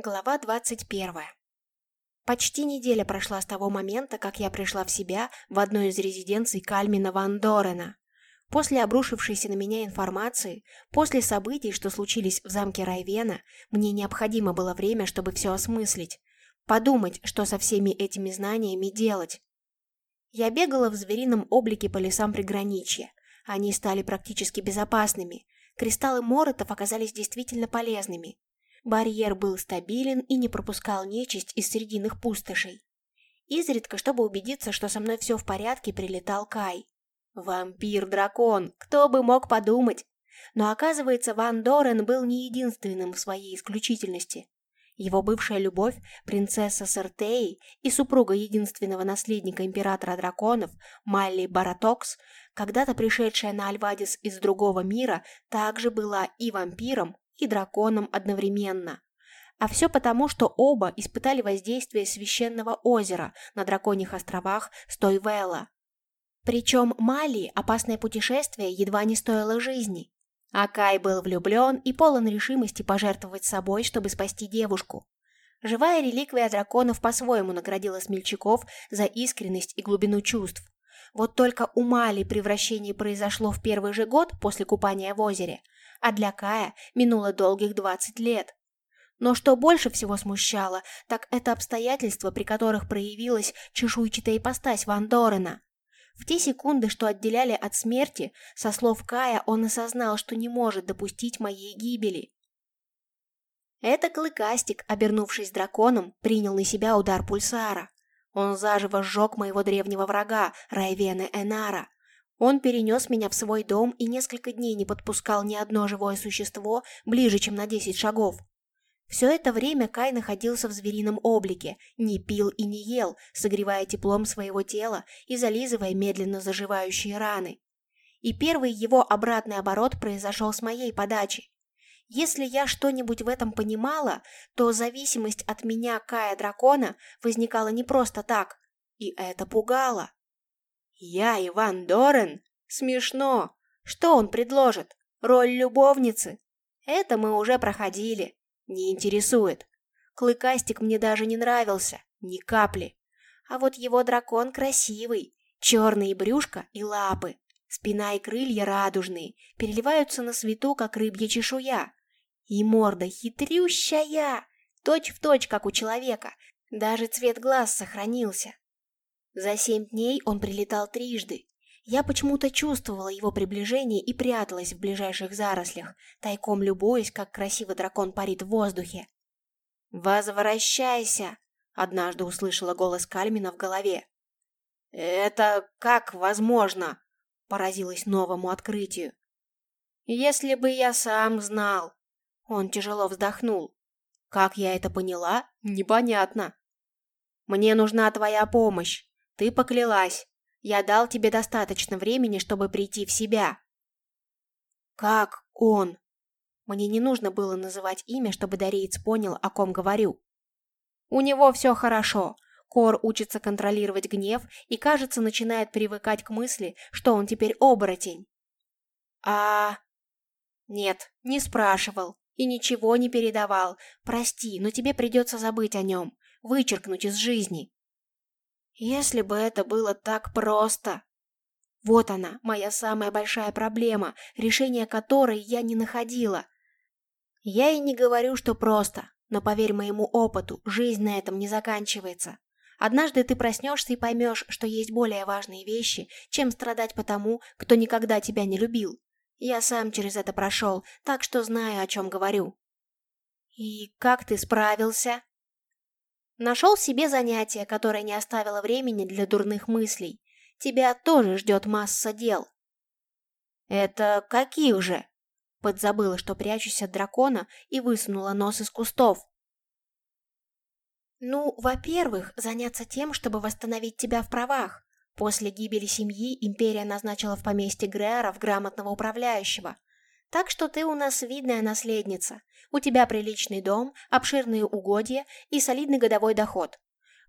Глава 21. Почти неделя прошла с того момента, как я пришла в себя в одной из резиденций Кальмина Ван Дорена. После обрушившейся на меня информации, после событий, что случились в замке Райвена, мне необходимо было время, чтобы все осмыслить, подумать, что со всеми этими знаниями делать. Я бегала в зверином облике по лесам приграничья. Они стали практически безопасными. Кристаллы Моротов оказались действительно полезными. Барьер был стабилен и не пропускал нечисть из срединных пустошей. Изредка, чтобы убедиться, что со мной все в порядке, прилетал Кай. Вампир-дракон, кто бы мог подумать? Но оказывается, Ван Дорен был не единственным в своей исключительности. Его бывшая любовь, принцесса Сертеи и супруга единственного наследника императора драконов, Малли Баратокс, когда-то пришедшая на Альвадис из другого мира, также была и вампиром, и драконом одновременно. А все потому, что оба испытали воздействие священного озера на драконьих островах Стойвелла. Причем Мали опасное путешествие едва не стоило жизни. А Кай был влюблен и полон решимости пожертвовать собой, чтобы спасти девушку. Живая реликвия драконов по-своему наградила смельчаков за искренность и глубину чувств. Вот только у Мали превращение произошло в первый же год после купания в озере, а для Кая минуло долгих 20 лет. Но что больше всего смущало, так это обстоятельства, при которых проявилась чешуйчатая ипостась Ван Дорена. В те секунды, что отделяли от смерти, со слов Кая он осознал, что не может допустить моей гибели. Это Клыкастик, обернувшись драконом, принял на себя удар пульсара. Он заживо сжег моего древнего врага, Райвена Энара, он перенес меня в свой дом и несколько дней не подпускал ни одно живое существо ближе, чем на десять шагов. Все это время Кай находился в зверином облике, не пил и не ел, согревая теплом своего тела и зализывая медленно заживающие раны. И первый его обратный оборот произошел с моей подачи. Если я что-нибудь в этом понимала, то зависимость от меня Кая-дракона возникала не просто так, и это пугало. Я Иван Дорен? Смешно. Что он предложит? Роль любовницы? Это мы уже проходили. Не интересует. Клыкастик мне даже не нравился. Ни капли. А вот его дракон красивый. Черные брюшко и лапы. Спина и крылья радужные, переливаются на свету, как рыбья чешуя. И морда хитрющая, точь в точь, как у человека. Даже цвет глаз сохранился. За семь дней он прилетал трижды. Я почему-то чувствовала его приближение и пряталась в ближайших зарослях, тайком любуясь, как красиво дракон парит в воздухе. «Возвращайся!» — однажды услышала голос Кальмина в голове. «Это как возможно?» — поразилась новому открытию. «Если бы я сам знал!» Он тяжело вздохнул. «Как я это поняла? Непонятно. Мне нужна твоя помощь. Ты поклялась. Я дал тебе достаточно времени, чтобы прийти в себя. Как он? Мне не нужно было называть имя, чтобы Дареец понял, о ком говорю. У него все хорошо. Кор учится контролировать гнев и, кажется, начинает привыкать к мысли, что он теперь оборотень. А... Нет, не спрашивал и ничего не передавал. Прости, но тебе придется забыть о нем, вычеркнуть из жизни. Если бы это было так просто. Вот она, моя самая большая проблема, решение которой я не находила. Я и не говорю, что просто, но поверь моему опыту, жизнь на этом не заканчивается. Однажды ты проснешься и поймешь, что есть более важные вещи, чем страдать по тому, кто никогда тебя не любил. Я сам через это прошел, так что знаю, о чем говорю. И как ты справился? Нашел себе занятие, которое не оставило времени для дурных мыслей. Тебя тоже ждет масса дел. Это каких же? Подзабыла, что прячусь от дракона и высунула нос из кустов. Ну, во-первых, заняться тем, чтобы восстановить тебя в правах. После гибели семьи империя назначила в поместье Грееров грамотного управляющего. Так что ты у нас видная наследница. У тебя приличный дом, обширные угодья и солидный годовой доход.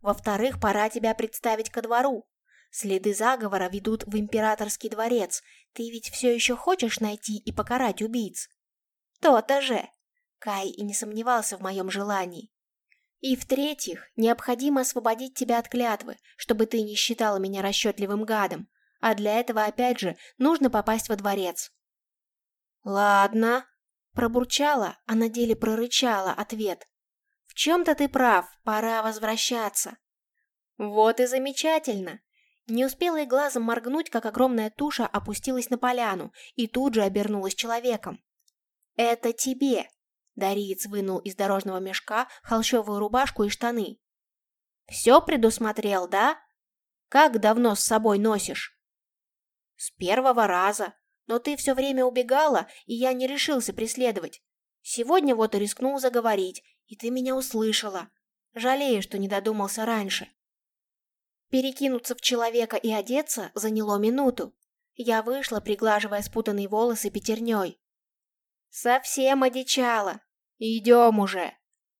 Во-вторых, пора тебя представить ко двору. Следы заговора ведут в императорский дворец. Ты ведь все еще хочешь найти и покарать убийц? То-то же. Кай и не сомневался в моем желании. И в-третьих, необходимо освободить тебя от клятвы, чтобы ты не считала меня расчетливым гадом, а для этого, опять же, нужно попасть во дворец. Ладно, пробурчала, а на деле прорычала ответ. В чем-то ты прав, пора возвращаться. Вот и замечательно. Не успела и глазом моргнуть, как огромная туша опустилась на поляну и тут же обернулась человеком. «Это тебе!» Дариец вынул из дорожного мешка холщовую рубашку и штаны. «Все предусмотрел, да? Как давно с собой носишь?» «С первого раза. Но ты все время убегала, и я не решился преследовать. Сегодня вот и рискнул заговорить, и ты меня услышала. Жалею, что не додумался раньше». Перекинуться в человека и одеться заняло минуту. Я вышла, приглаживая спутанные волосы пятерней. «Совсем одичала. Идем уже!»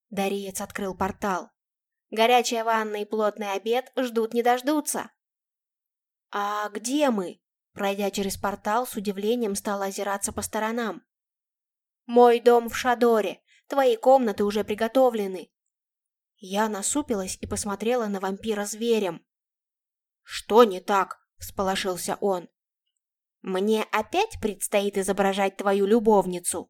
Дариец открыл портал. «Горячая ванна и плотный обед ждут не дождутся». «А где мы?» Пройдя через портал, с удивлением стала озираться по сторонам. «Мой дом в Шадоре. Твои комнаты уже приготовлены». Я насупилась и посмотрела на вампира зверем. «Что не так?» – всполошился он. «Мне опять предстоит изображать твою любовницу?»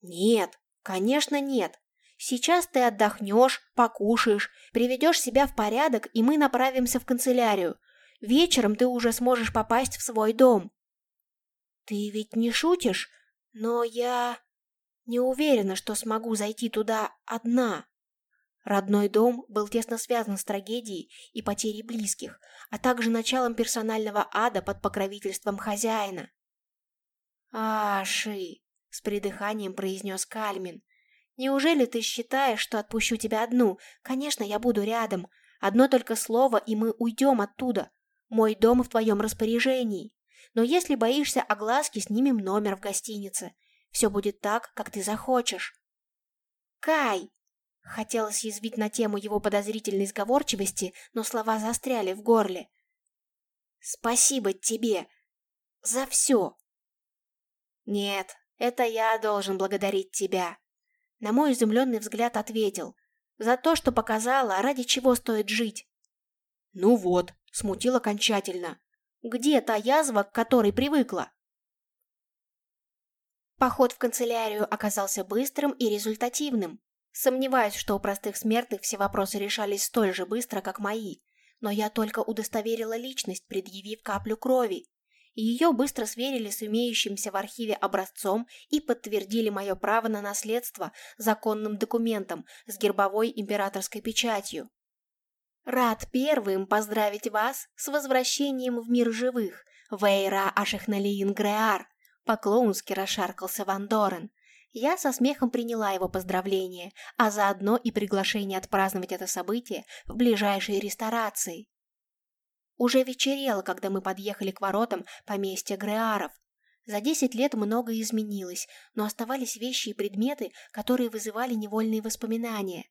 «Нет, конечно нет. Сейчас ты отдохнешь, покушаешь, приведешь себя в порядок, и мы направимся в канцелярию. Вечером ты уже сможешь попасть в свой дом». «Ты ведь не шутишь? Но я не уверена, что смогу зайти туда одна». Родной дом был тесно связан с трагедией и потерей близких, а также началом персонального ада под покровительством хозяина. «Аши!» — с придыханием произнес Кальмин. «Неужели ты считаешь, что отпущу тебя одну? Конечно, я буду рядом. Одно только слово, и мы уйдем оттуда. Мой дом в твоем распоряжении. Но если боишься огласки, снимем номер в гостинице. Все будет так, как ты захочешь». «Кай!» Хотелось язвить на тему его подозрительной сговорчивости, но слова застряли в горле. «Спасибо тебе за все!» «Нет, это я должен благодарить тебя!» На мой изумленный взгляд ответил. «За то, что показала, ради чего стоит жить!» «Ну вот», — смутил окончательно. «Где та язва, к которой привыкла?» Поход в канцелярию оказался быстрым и результативным. Сомневаюсь, что у простых смертных все вопросы решались столь же быстро, как мои, но я только удостоверила личность, предъявив каплю крови, ее быстро сверили с имеющимся в архиве образцом и подтвердили мое право на наследство законным документом с гербовой императорской печатью. Рад первым поздравить вас с возвращением в мир живых, Вейра Ашехналиин Греар, по-клоунски расшаркался Ван Дорен. Я со смехом приняла его поздравление, а заодно и приглашение отпраздновать это событие в ближайшей ресторации. Уже вечерело, когда мы подъехали к воротам поместья Греаров. За десять лет многое изменилось, но оставались вещи и предметы, которые вызывали невольные воспоминания.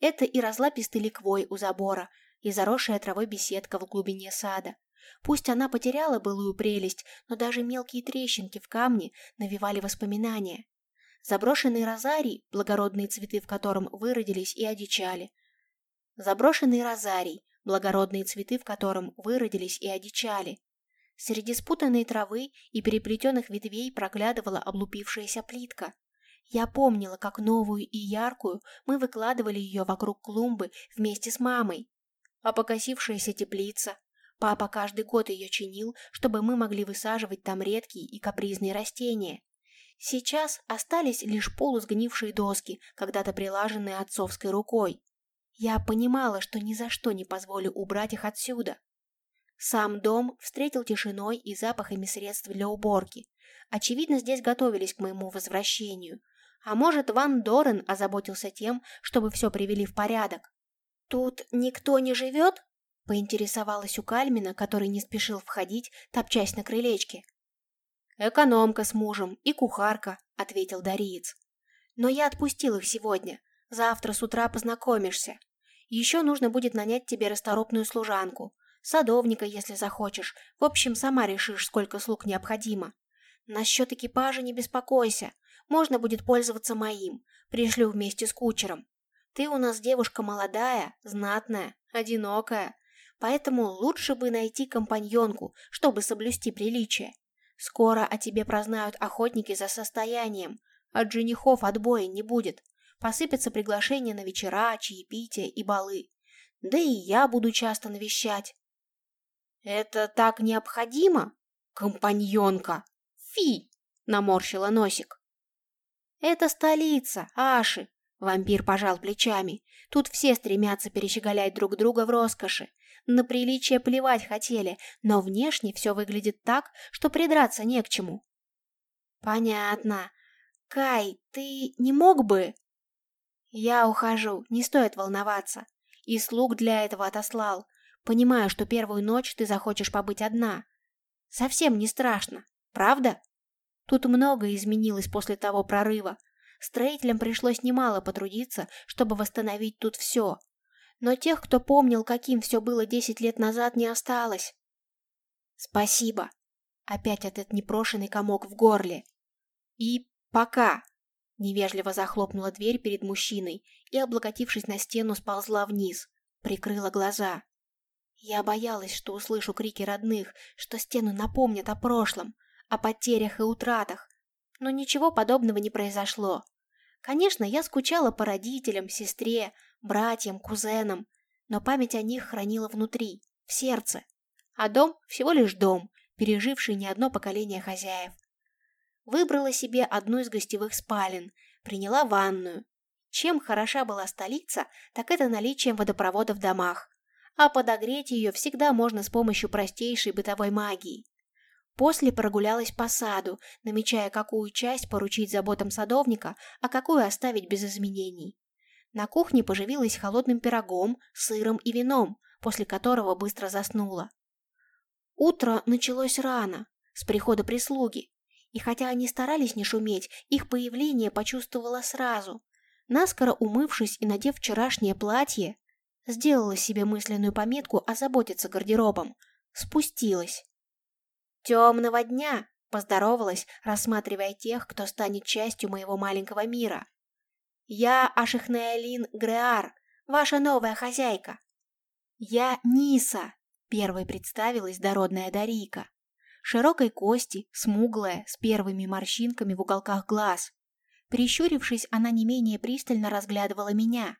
Это и разлапистый ликвой у забора, и заросшая травой беседка в глубине сада. Пусть она потеряла былую прелесть, но даже мелкие трещинки в камне навевали воспоминания. Заброшенный розарий, благородные цветы в котором выродились и одичали. Заброшенный розарий, благородные цветы в котором выродились и одичали. Среди спутанной травы и переплетенных ветвей проглядывала облупившаяся плитка. Я помнила, как новую и яркую мы выкладывали ее вокруг клумбы вместе с мамой. А покосившаяся теплица. Папа каждый год ее чинил, чтобы мы могли высаживать там редкие и капризные растения. Сейчас остались лишь полусгнившие доски, когда-то прилаженные отцовской рукой. Я понимала, что ни за что не позволю убрать их отсюда. Сам дом встретил тишиной и запахами средств для уборки. Очевидно, здесь готовились к моему возвращению. А может, Ван Дорен озаботился тем, чтобы все привели в порядок. «Тут никто не живет?» — поинтересовалась у Кальмина, который не спешил входить, топчась на крылечке. «Экономка с мужем и кухарка», — ответил Дариец. «Но я отпустил их сегодня. Завтра с утра познакомишься. Еще нужно будет нанять тебе расторопную служанку, садовника, если захочешь. В общем, сама решишь, сколько слуг необходимо. Насчет экипажа не беспокойся. Можно будет пользоваться моим. Пришлю вместе с кучером. Ты у нас девушка молодая, знатная, одинокая, поэтому лучше бы найти компаньонку, чтобы соблюсти приличие. Скоро о тебе прознают охотники за состоянием. От женихов отбоя не будет. Посыпятся приглашения на вечера, чаепития и балы. Да и я буду часто навещать. Это так необходимо? Компаньонка. Фи! Наморщила носик. Это столица, Аши. Вампир пожал плечами. Тут все стремятся перещеголять друг друга в роскоши. На приличие плевать хотели, но внешне все выглядит так, что придраться не к чему. Понятно. Кай, ты не мог бы... Я ухожу, не стоит волноваться. И слуг для этого отослал. Понимаю, что первую ночь ты захочешь побыть одна. Совсем не страшно, правда? Тут многое изменилось после того прорыва. Строителям пришлось немало потрудиться, чтобы восстановить тут все. Но тех, кто помнил, каким все было десять лет назад, не осталось. Спасибо. Опять этот непрошенный комок в горле. И пока. Невежливо захлопнула дверь перед мужчиной и, облокотившись на стену, сползла вниз. Прикрыла глаза. Я боялась, что услышу крики родных, что стену напомнят о прошлом, о потерях и утратах. Но ничего подобного не произошло. Конечно, я скучала по родителям, сестре, братьям, кузенам, но память о них хранила внутри, в сердце. А дом всего лишь дом, переживший не одно поколение хозяев. Выбрала себе одну из гостевых спален, приняла ванную. Чем хороша была столица, так это наличием водопровода в домах. А подогреть ее всегда можно с помощью простейшей бытовой магии. После прогулялась по саду, намечая, какую часть поручить заботам садовника, а какую оставить без изменений. На кухне поживилась холодным пирогом, сыром и вином, после которого быстро заснула. Утро началось рано, с прихода прислуги, и хотя они старались не шуметь, их появление почувствовала сразу. Наскоро умывшись и надев вчерашнее платье, сделала себе мысленную пометку озаботиться гардеробом, спустилась. «Темного дня!» — поздоровалась, рассматривая тех, кто станет частью моего маленького мира. «Я Ашихнеалин Греар, ваша новая хозяйка». «Я Ниса», — первой представилась дородная Дарика широкой кости, смуглая, с первыми морщинками в уголках глаз. Прищурившись, она не менее пристально разглядывала меня.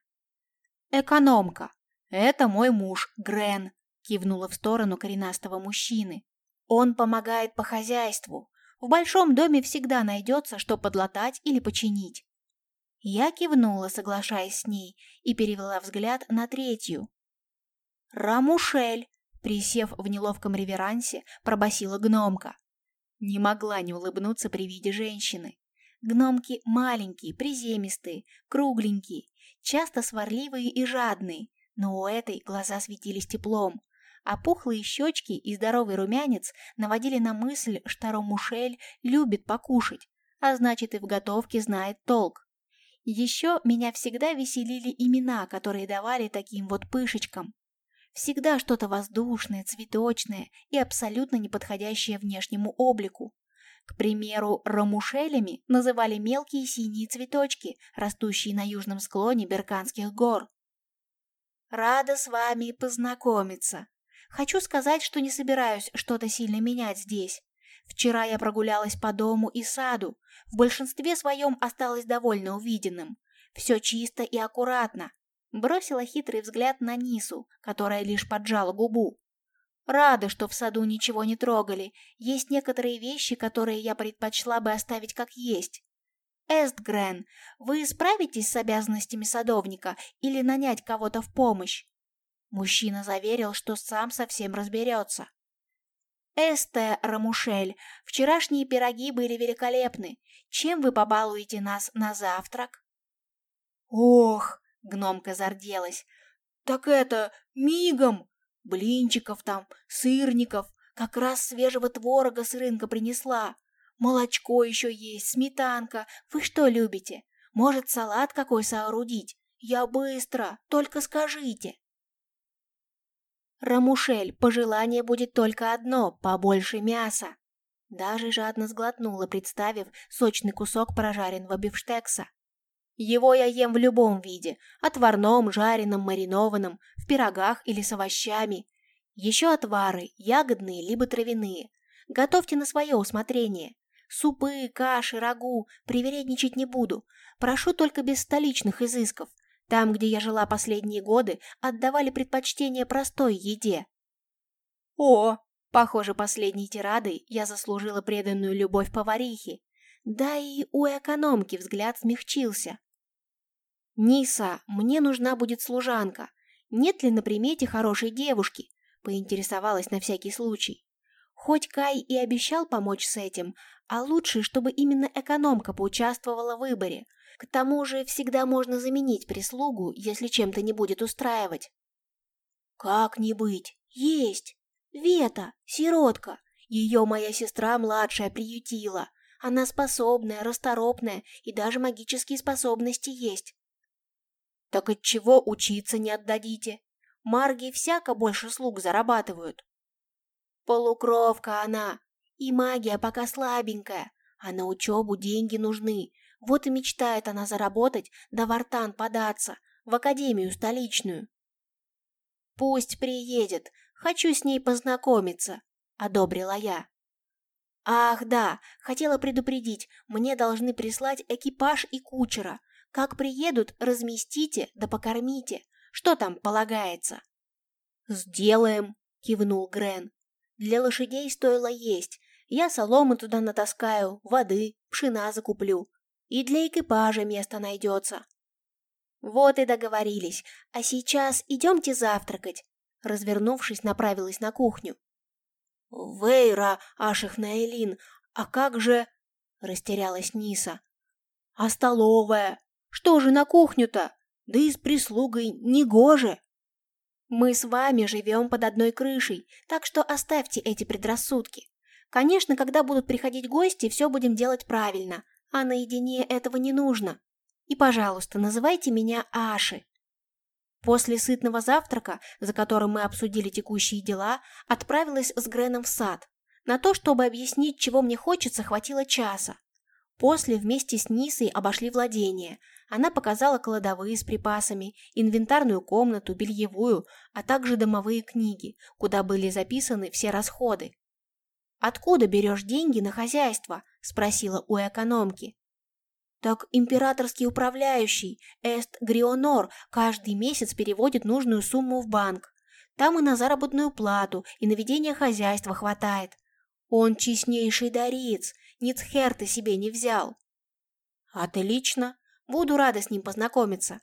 «Экономка, это мой муж, Грен», — кивнула в сторону коренастого мужчины. «Он помогает по хозяйству. В большом доме всегда найдется, что подлатать или починить». Я кивнула, соглашаясь с ней, и перевела взгляд на третью. «Рамушель», Присев в неловком реверансе, пробасила гномка. Не могла не улыбнуться при виде женщины. Гномки маленькие, приземистые, кругленькие, часто сварливые и жадные, но у этой глаза светились теплом, а пухлые щечки и здоровый румянец наводили на мысль, что Ромушель любит покушать, а значит и в готовке знает толк. Еще меня всегда веселили имена, которые давали таким вот пышечкам. Всегда что-то воздушное, цветочное и абсолютно неподходящее внешнему облику. К примеру, ромушелями называли мелкие синие цветочки, растущие на южном склоне Берканских гор. Рада с вами познакомиться. Хочу сказать, что не собираюсь что-то сильно менять здесь. Вчера я прогулялась по дому и саду. В большинстве своем осталась довольно увиденным. Все чисто и аккуратно, Бросила хитрый взгляд на Нису, которая лишь поджала губу. Рада, что в саду ничего не трогали. Есть некоторые вещи, которые я предпочла бы оставить как есть. Эстгрен, вы справитесь с обязанностями садовника или нанять кого-то в помощь? Мужчина заверил, что сам совсем разберется. Эсте Рамушель, вчерашние пироги были великолепны. Чем вы побалуете нас на завтрак? Ох, Гномка зарделась. «Так это, мигом! Блинчиков там, сырников, как раз свежего творога с рынка принесла. Молочко еще есть, сметанка. Вы что любите? Может, салат какой соорудить? Я быстро, только скажите!» «Рамушель, пожелание будет только одно — побольше мяса!» Даже жадно сглотнула, представив сочный кусок прожаренного бифштекса. Его я ем в любом виде – отварном, жареном, маринованном, в пирогах или с овощами. Еще отвары, ягодные либо травяные. Готовьте на свое усмотрение. Супы, каши, рагу, привередничать не буду. Прошу только без столичных изысков. Там, где я жила последние годы, отдавали предпочтение простой еде. О, похоже, последней тирадой я заслужила преданную любовь поварихи. Да и у экономки взгляд смягчился. «Ниса, мне нужна будет служанка. Нет ли на примете хорошей девушки?» — поинтересовалась на всякий случай. Хоть Кай и обещал помочь с этим, а лучше, чтобы именно экономка поучаствовала в выборе. К тому же всегда можно заменить прислугу, если чем-то не будет устраивать. Как не быть? Есть! Вета, сиротка. Ее моя сестра младшая приютила. Она способная, расторопная, и даже магические способности есть. Так от чего учиться не отдадите? Марги всяко больше слуг зарабатывают. Полукровка она, и магия пока слабенькая, а на учебу деньги нужны. Вот и мечтает она заработать, да в Артан податься, в академию столичную. Пусть приедет, хочу с ней познакомиться, одобрила я. Ах, да, хотела предупредить, мне должны прислать экипаж и кучера. Как приедут, разместите да покормите. Что там полагается? Сделаем, кивнул Грен. Для лошадей стоило есть. Я соломы туда натаскаю, воды, пшена закуплю. И для экипажа место найдется. Вот и договорились. А сейчас идемте завтракать. Развернувшись, направилась на кухню. «Вейра, Ашихнаэлин, а как же...» Растерялась Ниса. «А столовая? Что же на кухню-то? Да и с прислугой негоже!» Мы с вами живем под одной крышей, так что оставьте эти предрассудки. Конечно, когда будут приходить гости, все будем делать правильно, а наедине этого не нужно. И, пожалуйста, называйте меня Аши. После сытного завтрака, за которым мы обсудили текущие дела, отправилась с Греном в сад. На то, чтобы объяснить, чего мне хочется, хватило часа. После вместе с Нисой обошли владение, она показала кладовые с припасами, инвентарную комнату, бельевую, а также домовые книги, куда были записаны все расходы. «Откуда берешь деньги на хозяйство?» – спросила у экономки. «Так императорский управляющий, Эст Грионор, каждый месяц переводит нужную сумму в банк. Там и на заработную плату, и на ведение хозяйства хватает. Он честнейший дариц, Ницхерты себе не взял». «Отлично. Буду рада с ним познакомиться.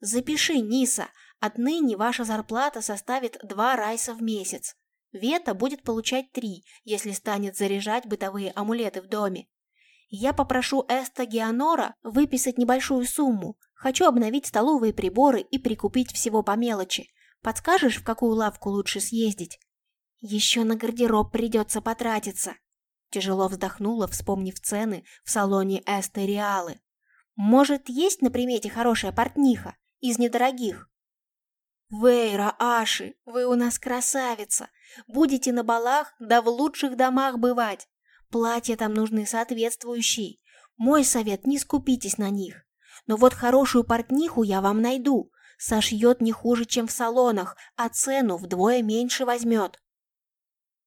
Запиши, Ниса, отныне ваша зарплата составит два райса в месяц. Вета будет получать три, если станет заряжать бытовые амулеты в доме. Я попрошу Эста Геонора выписать небольшую сумму. Хочу обновить столовые приборы и прикупить всего по мелочи. Подскажешь, в какую лавку лучше съездить? Еще на гардероб придется потратиться. Тяжело вздохнула, вспомнив цены в салоне Эста Реалы. Может, есть на примете хорошая портниха из недорогих? Вейра, Аши, вы у нас красавица. Будете на балах, да в лучших домах бывать. Платья там нужны соответствующие. Мой совет, не скупитесь на них. Но вот хорошую портниху я вам найду. Сошьет не хуже, чем в салонах, а цену вдвое меньше возьмет.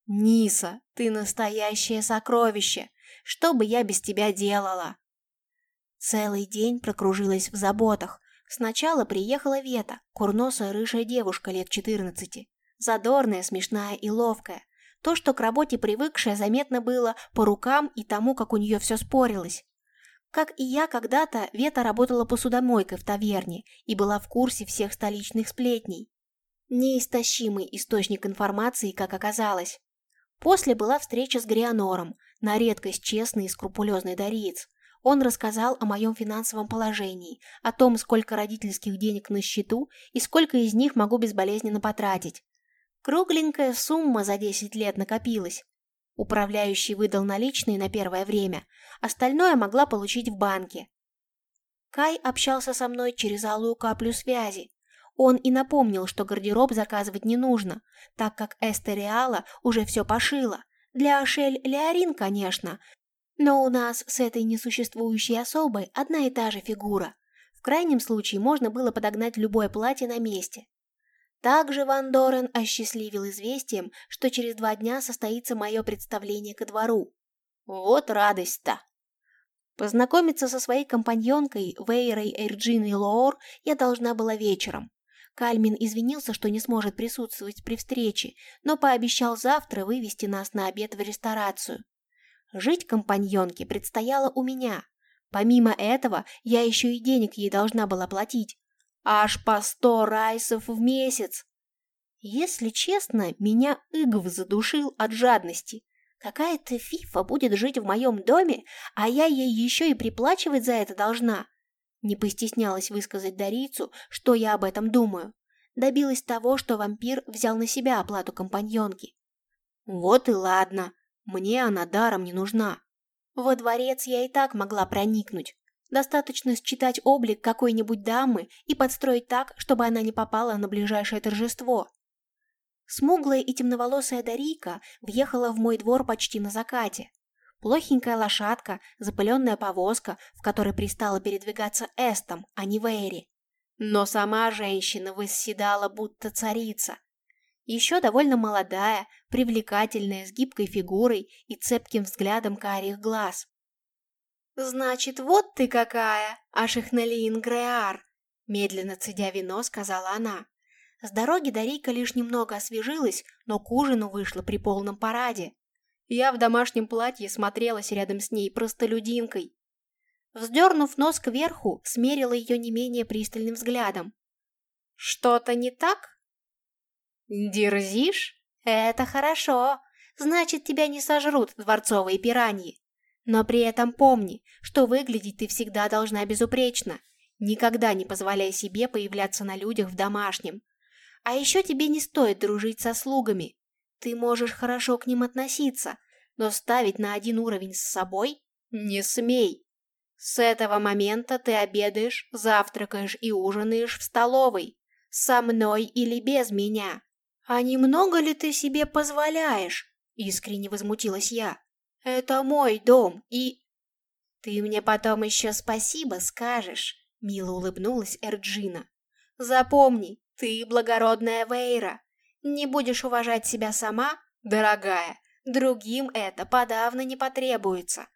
Ниса, ты настоящее сокровище. Что бы я без тебя делала? Целый день прокружилась в заботах. Сначала приехала Вета, курносая рыжая девушка лет 14. Задорная, смешная и ловкая. То, что к работе привыкшая, заметно было по рукам и тому, как у нее все спорилось. Как и я когда-то, Вета работала посудомойкой в таверне и была в курсе всех столичных сплетней. Неистощимый источник информации, как оказалось. После была встреча с Грианором, на редкость честный и скрупулезный дариец. Он рассказал о моем финансовом положении, о том, сколько родительских денег на счету и сколько из них могу безболезненно потратить. Кругленькая сумма за 10 лет накопилась. Управляющий выдал наличные на первое время, остальное могла получить в банке. Кай общался со мной через алую каплю связи. Он и напомнил, что гардероб заказывать не нужно, так как Эстериала уже все пошила. Для Ашель Леорин, конечно, но у нас с этой несуществующей особой одна и та же фигура. крайнем случае можно было подогнать любое платье на месте. Также Ван Дорен осчастливил известием, что через два дня состоится мое представление ко двору. Вот радость-то! Познакомиться со своей компаньонкой Вейрой Эрджиной Лоор я должна была вечером. Кальмин извинился, что не сможет присутствовать при встрече, но пообещал завтра вывести нас на обед в ресторацию. Жить компаньонке предстояло у меня. Помимо этого, я еще и денег ей должна была платить. Аж по сто райсов в месяц. Если честно, меня Игв задушил от жадности. Какая-то фифа будет жить в моем доме, а я ей еще и приплачивать за это должна. Не постеснялась высказать Дарицу, что я об этом думаю. Добилась того, что вампир взял на себя оплату компаньонки. Вот и ладно, мне она даром не нужна. Во дворец я и так могла проникнуть. Достаточно считать облик какой-нибудь дамы и подстроить так, чтобы она не попала на ближайшее торжество. Смуглая и темноволосая Дарийка въехала в мой двор почти на закате. Плохенькая лошадка, запыленная повозка, в которой пристала передвигаться Эстом, а не Вэри. Но сама женщина восседала будто царица, еще довольно молодая, привлекательная, с гибкой фигурой и цепким взглядом карих глаз. «Значит, вот ты какая, Ашихналиин Греар!» Медленно цедя вино, сказала она. С дороги Дарийка лишь немного освежилась, но к ужину вышла при полном параде. Я в домашнем платье смотрелась рядом с ней простолюдинкой. Вздернув нос кверху, смерила ее не менее пристальным взглядом. «Что-то не так?» «Дерзишь? Это хорошо. Значит, тебя не сожрут дворцовые пираньи. Но при этом помни, что выглядеть ты всегда должна безупречно. Никогда не позволяй себе появляться на людях в домашнем. А еще тебе не стоит дружить со слугами. Ты можешь хорошо к ним относиться, но ставить на один уровень с собой не смей. С этого момента ты обедаешь, завтракаешь и ужинаешь в столовой. Со мной или без меня. «А немного ли ты себе позволяешь?» — искренне возмутилась я. «Это мой дом, и...» «Ты мне потом еще спасибо скажешь», — мило улыбнулась Эрджина. «Запомни, ты благородная Вейра. Не будешь уважать себя сама, дорогая, другим это подавно не потребуется.